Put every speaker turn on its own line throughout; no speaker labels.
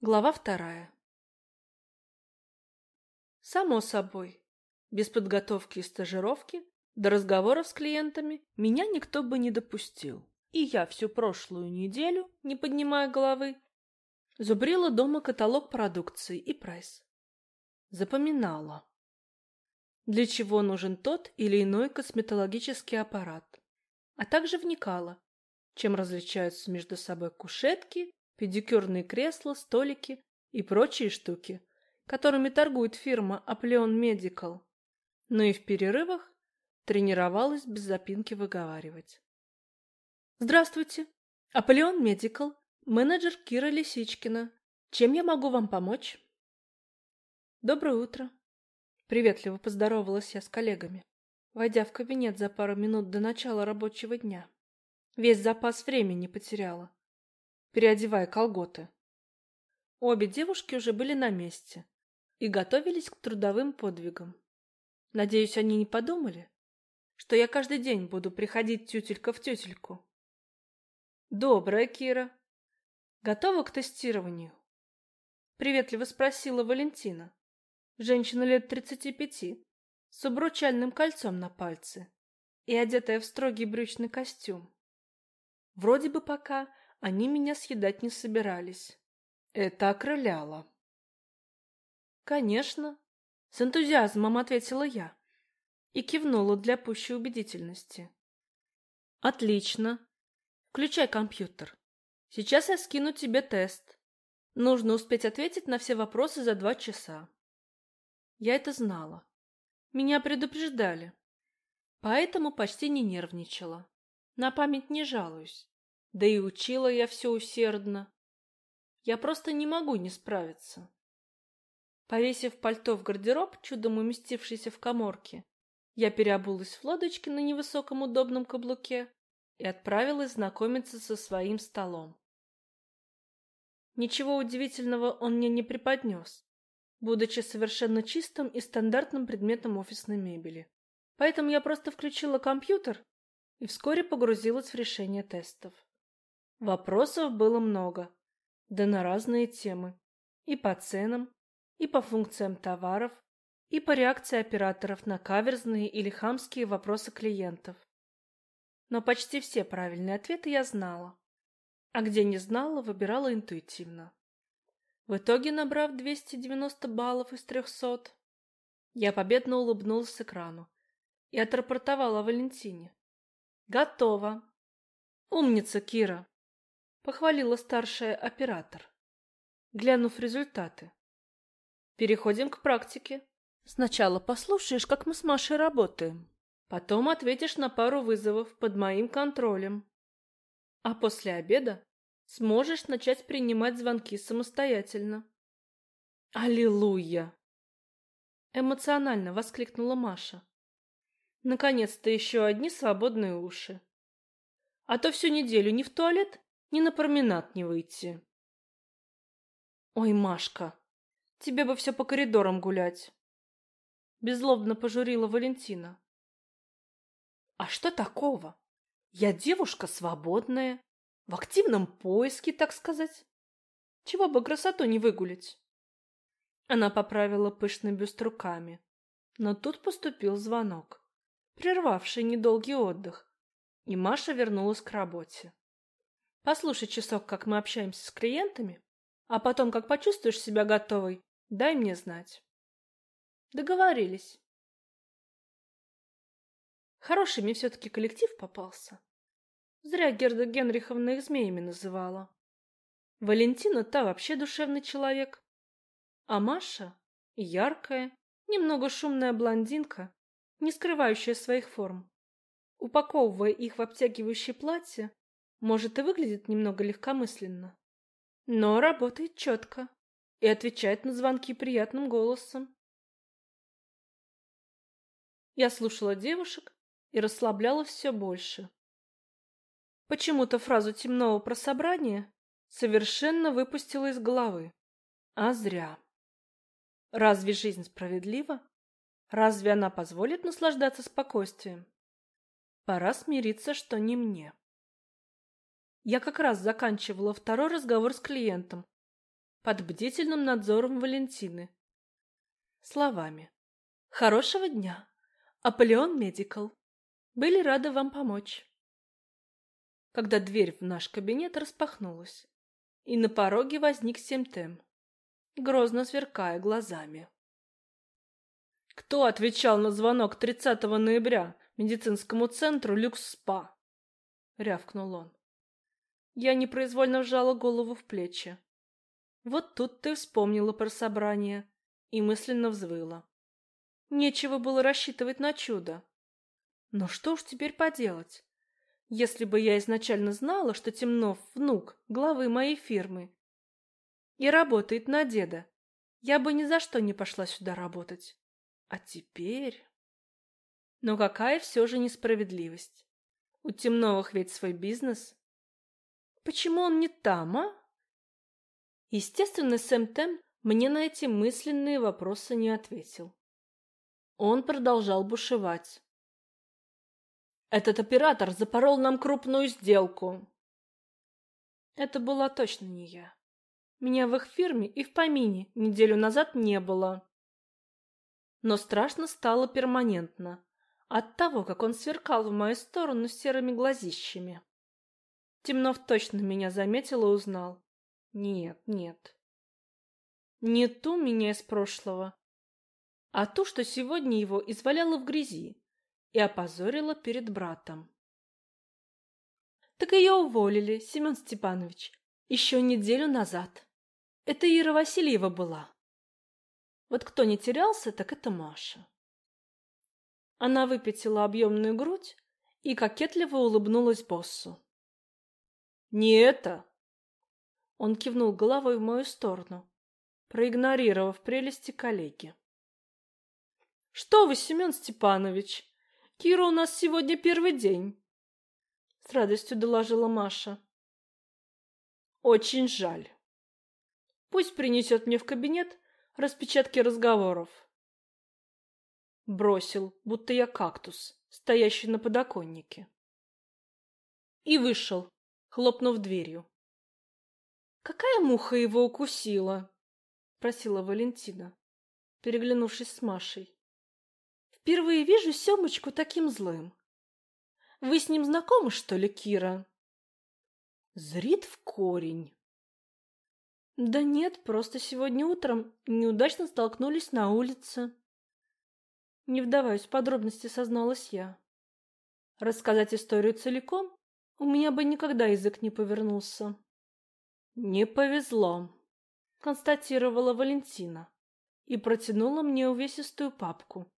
Глава вторая. Само собой, без подготовки и стажировки до разговоров с клиентами меня никто бы не допустил. И я всю прошлую неделю, не поднимая головы, зубрила дома каталог продукции и прайс. Запоминала, для чего нужен тот или иной косметологический аппарат, а также вникала, чем различаются между собой кушетки педикюрные кресла, столики и прочие штуки, которыми торгует фирма Аплеон Медикал. Но и в перерывах тренировалась без запинки выговаривать. Здравствуйте, Аплеон Медикал, менеджер Кира Лисичкина. Чем я могу вам помочь? Доброе утро. Приветливо поздоровалась я с коллегами, войдя в кабинет за пару минут до начала рабочего дня. Весь запас времени потеряла переодевая колготы. Обе девушки уже были на месте и готовились к трудовым подвигам. Надеюсь, они не подумали, что я каждый день буду приходить тютелька в тютельку. Добрая, Кира. Готова к тестированию? Приветливо спросила Валентина. Женщина лет тридцати пяти, с обручальным кольцом на пальце и одетая в строгий брючный костюм. Вроде бы пока они меня съедать не собирались. Это окрыляло. «Конечно», — с энтузиазмом ответила я и кивнула для пущей убедительности. «Отлично. Включай компьютер. Сейчас я скину тебе тест. Нужно успеть ответить на все вопросы за два часа». Я это знала. Меня предупреждали. Поэтому почти не нервничала. На память не жалуюсь. Да и учила я все усердно. Я просто не могу не справиться. Повесив пальто в гардероб, чудом уместившийся в коморке, я переобулась в лодочке на невысоком удобном каблуке и отправилась знакомиться со своим столом. Ничего удивительного он мне не преподнес, будучи совершенно чистым и стандартным предметом офисной мебели. Поэтому я просто включила компьютер и вскоре погрузилась в решение тестов. Вопросов было много, да на разные темы. И по ценам, и по функциям товаров, и по реакции операторов на каверзные или хамские вопросы клиентов. Но почти все правильные ответы я знала. А где не знала, выбирала интуитивно. В итоге, набрав 290 баллов из 300, я победно улыбнулась с экрану и отрапортовала Валентине. «Готово!» «Умница, Кира!» Похвалила старшая оператор, глянув результаты. Переходим к практике. Сначала послушаешь, как мы с Машей работаем. Потом ответишь на пару вызовов под моим контролем. А после обеда сможешь начать принимать звонки самостоятельно. Аллилуйя! Эмоционально воскликнула Маша. Наконец-то еще одни свободные уши. А то всю неделю не в туалет, ни на променад не выйти. Ой, Машка, тебе бы все по коридорам гулять. Безлобно пожурила Валентина. А что такого? Я девушка свободная, в активном поиске, так сказать. Чего бы красоту не выгулить? Она поправила пышный бюст руками. Но тут поступил звонок, прервавший недолгий отдых, и Маша вернулась к работе. Послушай часок, как мы общаемся с клиентами, а потом, как почувствуешь себя готовой, дай мне знать. Договорились. Хороший мне все-таки коллектив попался. Зря Герда Генриховна их змеями называла. Валентина та вообще душевный человек. А Маша — яркая, немного шумная блондинка, не скрывающая своих форм. Упаковывая их в обтягивающее платье, может, и выглядит немного легкомысленно, но работает четко и отвечает на звонки приятным голосом. Я слушала девушек и расслаблялась все больше. Почему-то фразу темного про собрание совершенно выпустила из головы. А зря. Разве жизнь справедлива? Разве она позволит наслаждаться спокойствием? Пора смириться, что не мне. Я как раз заканчивала второй разговор с клиентом, под бдительным надзором Валентины. Словами. «Хорошего дня! Аполеон Медикал. Были рады вам помочь». Когда дверь в наш кабинет распахнулась, и на пороге возник Семтем, грозно сверкая глазами. Кто отвечал на звонок 30 ноября медицинскому центру Люкс-Спа? рявкнул он. Я непроизвольно вжала голову в плечи. Вот тут ты вспомнила про собрание и мысленно взвыла. Нечего было рассчитывать на чудо. Но что уж теперь поделать? Если бы я изначально знала, что Темнов — внук главы моей фирмы и работает на деда, я бы ни за что не пошла сюда работать. А теперь... Но какая все же несправедливость. У Темновых ведь свой бизнес. Почему он не там, а? Естественно, Сэм Тем мне на эти мысленные вопросы не ответил. Он продолжал бушевать. Этот оператор запорол нам крупную сделку. Это была точно не я. Меня в их фирме и в помине неделю назад не было но страшно стало перманентно от того, как он сверкал в мою сторону серыми глазищами. Темнов точно меня заметил и узнал. Нет, нет. Не ту меня из прошлого, а ту, что сегодня его изваляла в грязи и опозорила перед братом. Так ее уволили, Семен Степанович, еще неделю назад. Это Ира Васильева была. Вот кто не терялся, так это Маша. Она выпятила объемную грудь и кокетливо улыбнулась боссу. «Не это!» Он кивнул головой в мою сторону, проигнорировав прелести коллеги. «Что вы, Семен Степанович? Кира у нас сегодня первый день!» С радостью доложила Маша. «Очень жаль. Пусть принесет мне в кабинет распечатки разговоров. Бросил, будто я кактус, стоящий на подоконнике. И вышел, хлопнув дверью. «Какая муха его укусила?» — просила Валентина, переглянувшись с Машей. «Впервые вижу Семочку таким злым. Вы с ним знакомы, что ли, Кира?» «Зрит в корень!» Да нет, просто сегодня утром неудачно столкнулись на улице. Не вдаваясь в подробности, созналась я. Рассказать историю целиком у меня бы никогда язык не повернулся. Не повезло, констатировала Валентина и протянула мне увесистую папку.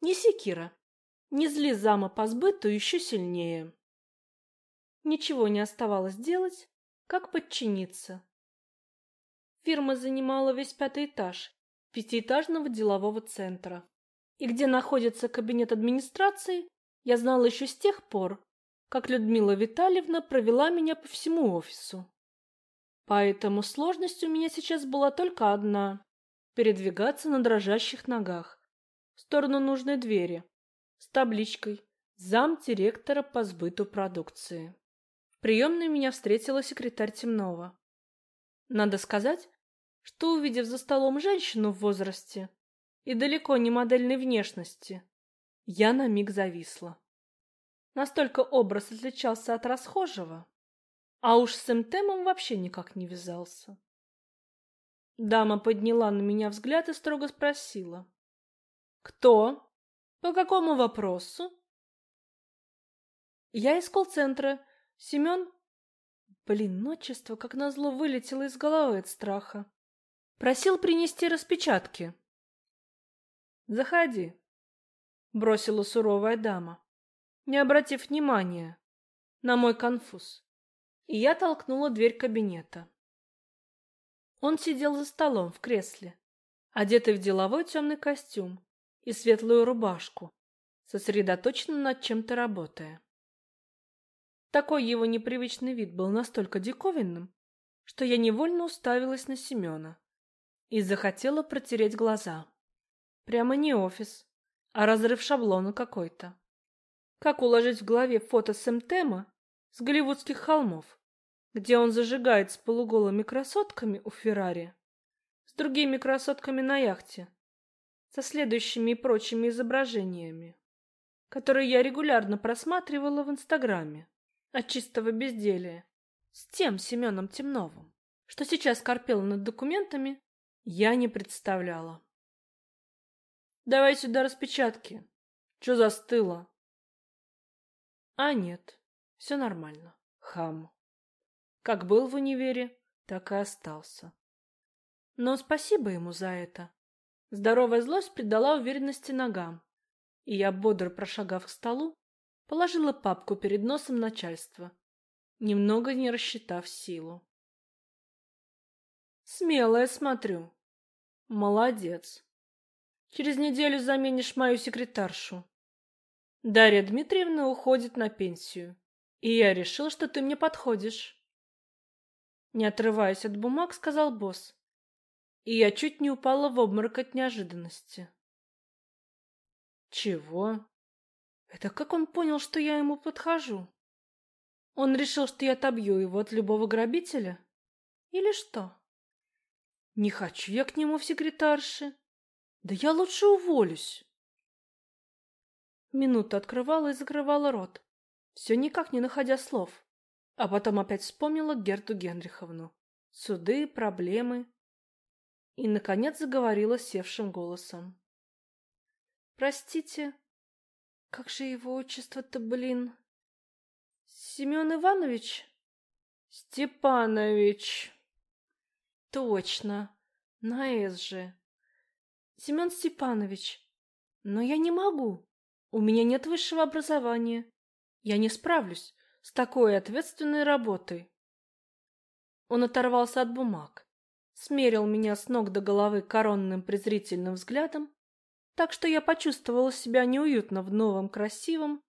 Неси, Кира, не зли зама по сбыту еще сильнее. Ничего не оставалось делать, как подчиниться Фирма занимала весь пятый этаж пятиэтажного делового центра. И где находится кабинет администрации, я знала еще с тех пор, как Людмила Витальевна провела меня по всему офису. Поэтому сложность у меня сейчас была только одна – передвигаться на дрожащих ногах в сторону нужной двери с табличкой «Зам директора по сбыту продукции». В приемной меня встретила секретарь Темнова. Надо сказать, что, увидев за столом женщину в возрасте и далеко не модельной внешности, я на миг зависла. Настолько образ отличался от расхожего, а уж с Эмтемом вообще никак не вязался. Дама подняла на меня взгляд и строго спросила. «Кто? По какому вопросу?» «Я из колл-центра. Семен Блин, отчество, как назло, вылетело из головы от страха. Просил принести распечатки. Заходи, бросила суровая дама, не обратив внимания на мой конфуз. И я толкнула дверь кабинета. Он сидел за столом в кресле, одетый в деловой темный костюм и светлую рубашку, сосредоточенно над чем-то работая. Такой его непривычный вид был настолько диковинным, что я невольно уставилась на Семена и захотела протереть глаза. Прямо не офис, а разрыв шаблона какой-то. Как уложить в голове фото Сэмтема с голливудских холмов где он зажигает с полуголыми красотками у Феррари, с другими красотками на яхте, со следующими и прочими изображениями, которые я регулярно просматривала в Инстаграме от чистого безделия, с тем Семеном Темновым, что сейчас корпел над документами, я не представляла. «Давай сюда распечатки. Чё застыло?» А нет, все нормально. Хам. Как был в универе, так и остался. Но спасибо ему за это. Здоровая злость придала уверенности ногам, и я, бодро прошагав к столу, положила папку перед носом начальства, немного не рассчитав силу. Смелая смотрю. Молодец. Через неделю заменишь мою секретаршу. Дарья Дмитриевна уходит на пенсию, и я решил, что ты мне подходишь. Не отрываясь от бумаг, сказал босс, и я чуть не упала в обморок от неожиданности. Чего? Это как он понял, что я ему подхожу? Он решил, что я отобью его от любого грабителя? Или что? Не хочу я к нему в секретарши. Да я лучше уволюсь. Минуту открывала и закрывала рот, все никак не находя слов. А потом опять вспомнила Герту Генриховну. Суды, проблемы. И, наконец, заговорила севшим голосом. «Простите, как же его отчество-то, блин? Семен Иванович?» «Степанович». «Точно, на же. Семен Степанович, но я не могу. У меня нет высшего образования. Я не справлюсь с такой ответственной работой. Он оторвался от бумаг, смерил меня с ног до головы коронным презрительным взглядом, так что я почувствовала себя неуютно в новом красивом,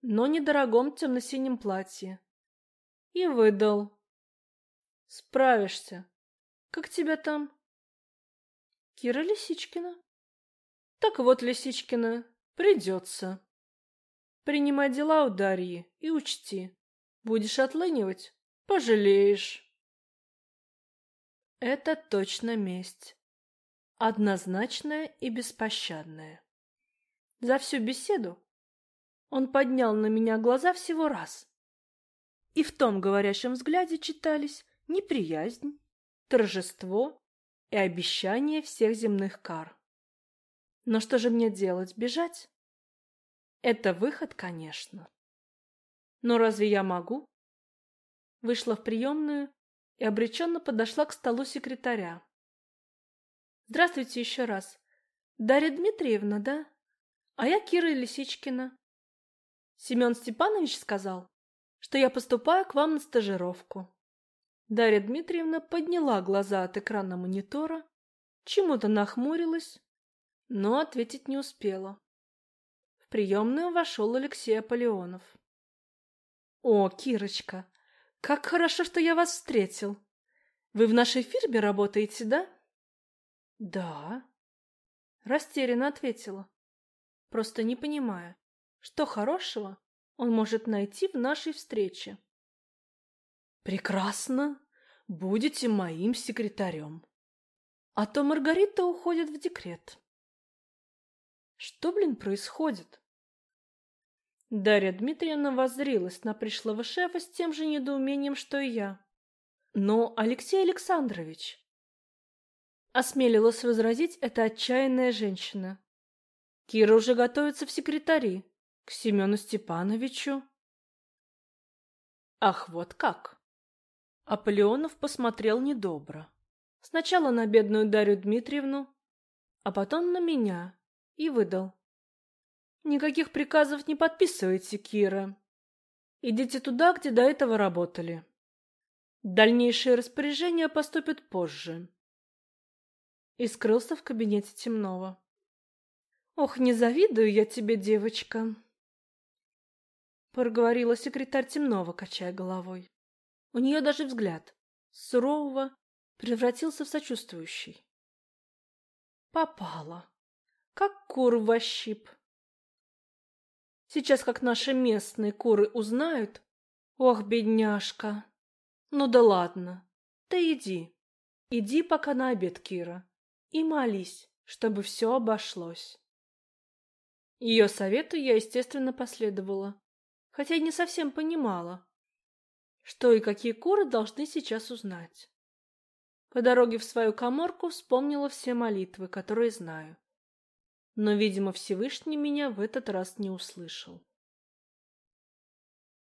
но недорогом темно-синем платье. И выдал. Справишься. Как тебя там? Кира Лисичкина. Так вот, Лисичкина, Придется. Принимай дела у Дарьи и учти. Будешь отлынивать — пожалеешь. Это точно месть. Однозначная и беспощадная. За всю беседу он поднял на меня глаза всего раз. И в том говорящем взгляде читались неприязнь, торжество и обещание всех земных кар. Но что же мне делать, бежать? Это выход, конечно. Но разве я могу? Вышла в приемную и обреченно подошла к столу секретаря. Здравствуйте еще раз. Дарья Дмитриевна, да? А я Кира Лисичкина. Семен Степанович сказал, что я поступаю к вам на стажировку. Дарья Дмитриевна подняла глаза от экрана монитора, чему-то нахмурилась, но ответить не успела приемную вошел Алексей Аполеонов. «О, Кирочка, как хорошо, что я вас встретил. Вы в нашей фирме работаете, да?» «Да», — растерянно ответила, просто не понимая, что хорошего он может найти в нашей встрече. «Прекрасно, будете моим секретарем. А то Маргарита уходит в декрет». Что, блин, происходит? Дарья Дмитриевна воззрилась на пришлого шефа с тем же недоумением, что и я. Но Алексей Александрович... Осмелилась возразить эта отчаянная женщина. Кира уже готовится в секретари, к Семену Степановичу. Ах, вот как! Аполеонов посмотрел недобро. Сначала на бедную Дарью Дмитриевну, а потом на меня и выдал. Никаких приказов не подписывайте, Кира. Идите туда, где до этого работали. Дальнейшие распоряжения поступят позже. И скрылся в кабинете Темного. Ох, не завидую я тебе, девочка. Проговорила секретарь Темного, качая головой. У нее даже взгляд сурового превратился в сочувствующий. Попала, как кур в ощип. Сейчас как наши местные куры узнают. Ох, бедняжка. Ну да ладно. Ты иди. Иди пока на обед, Кира. И молись, чтобы все обошлось. Ее совету я, естественно, последовала, хотя и не совсем понимала, что и какие куры должны сейчас узнать. По дороге в свою коморку вспомнила все молитвы, которые знаю. Но, видимо, Всевышний меня в этот раз не услышал.